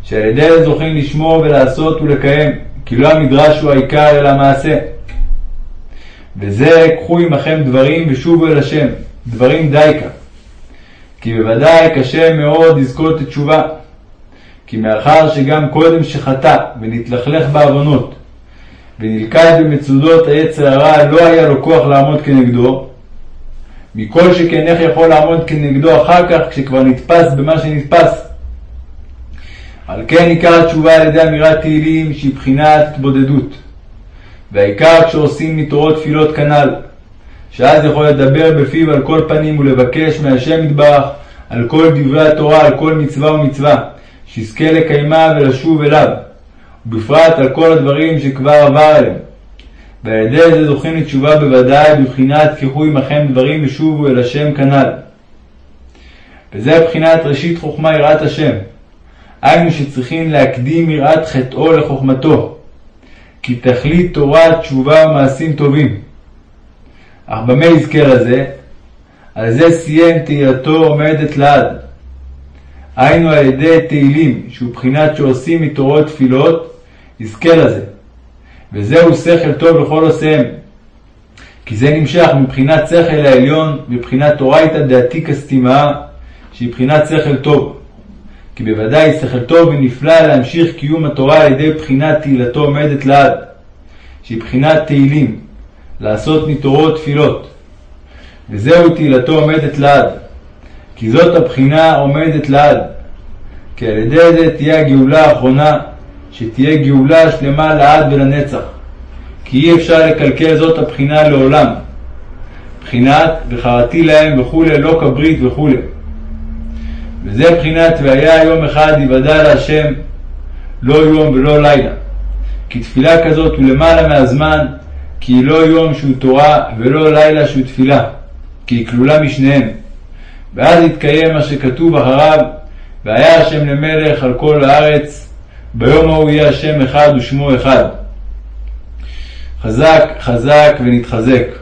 שעל ידי זה זוכים לשמור ולעשות ולקיים, כי לא המדרש הוא העיקר אלא המעשה. וזה קחו עמכם דברים ושובו אל השם, דברים דייקה. כי בוודאי קשה מאוד לזכות לתשובה. כי מאחר שגם קודם שחטא ונתלכלך בעוונות, ונלכד במצודות היצר הרע, לא היה לו כוח לעמוד כנגדו, מכל שכן איך יכול לעמוד כנגדו אחר כך, כשכבר נתפס במה שנתפס. על כן עיקר התשובה על ידי אמירת תהילים שהיא בחינת התבודדות. והעיקר כשעושים מתורות תפילות כנ"ל, שאז יכול לדבר בפיו על כל פנים ולבקש מהשם יתברך על כל דברי התורה, על כל מצווה ומצווה, שיזכה לקיימה ולשוב אליו, ובפרט על כל הדברים שכבר עבר עליהם. ועל ידי זה זוכים לתשובה בוודאי בבחינת קחו עמכם דברים ושובו אל השם כנ"ל. וזה בחינת ראשית חוכמה יראת השם. היינו שצריכים להקדים יראת חטאו לחוכמתו, כי תכלית תורה תשובה ומעשים טובים. אך במה יזכה לזה? על זה סיים תהילתו עומדת לעד. היינו על ידי תהילים, שהוא בחינת שעושים מתורות תפילות, יזכה לזה. וזהו שכל טוב לכל עושיהם. כי זה נמשך מבחינת שכל העליון, מבחינת תורייתא דעתיקא סתימה, שהיא בחינת שכל טוב. כי בוודאי שכל טוב ונפלא להמשיך קיום התורה על ידי בחינת תהילתו עומדת לעד, שהיא בחינת תהילים, לעשות מתורות תפילות. וזהו תהילתו עומדת לעד, כי זאת הבחינה עומדת לעד. כי על ידי זה תהיה הגאולה האחרונה, שתהיה גאולה שלמה לעד ולנצח. כי אי אפשר לקלקל זאת הבחינה לעולם. בחינת וחרתי להם וכולי לא כברית וכולי. וזה בחינת והיה יום אחד יוודע להשם לא יום ולא לילה. כי תפילה כזאת הוא למעלה מהזמן, כי היא לא יום שהוא תורה ולא לילה שהוא תפילה, כי היא כלולה משניהם. ואז יתקיים מה שכתוב אחריו, והיה השם למלך על כל הארץ, ביום ההוא יהיה השם אחד ושמו אחד. חזק חזק ונתחזק.